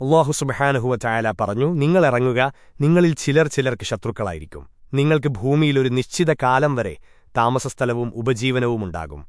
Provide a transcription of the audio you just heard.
അള്ളാഹു പറഞ്ഞു നിങ്ങളിറങ്ങുക നിങ്ങളിൽ ചിലർ ചിലർക്ക് ശത്രുക്കളായിരിക്കും. നിങ്ങൾക്ക് ഭൂമിയിൽ ഒരു നിശ്ചിത കാലം വരെ താമസസ്ഥലവും ഉപജീവനവുമുണ്ടാകും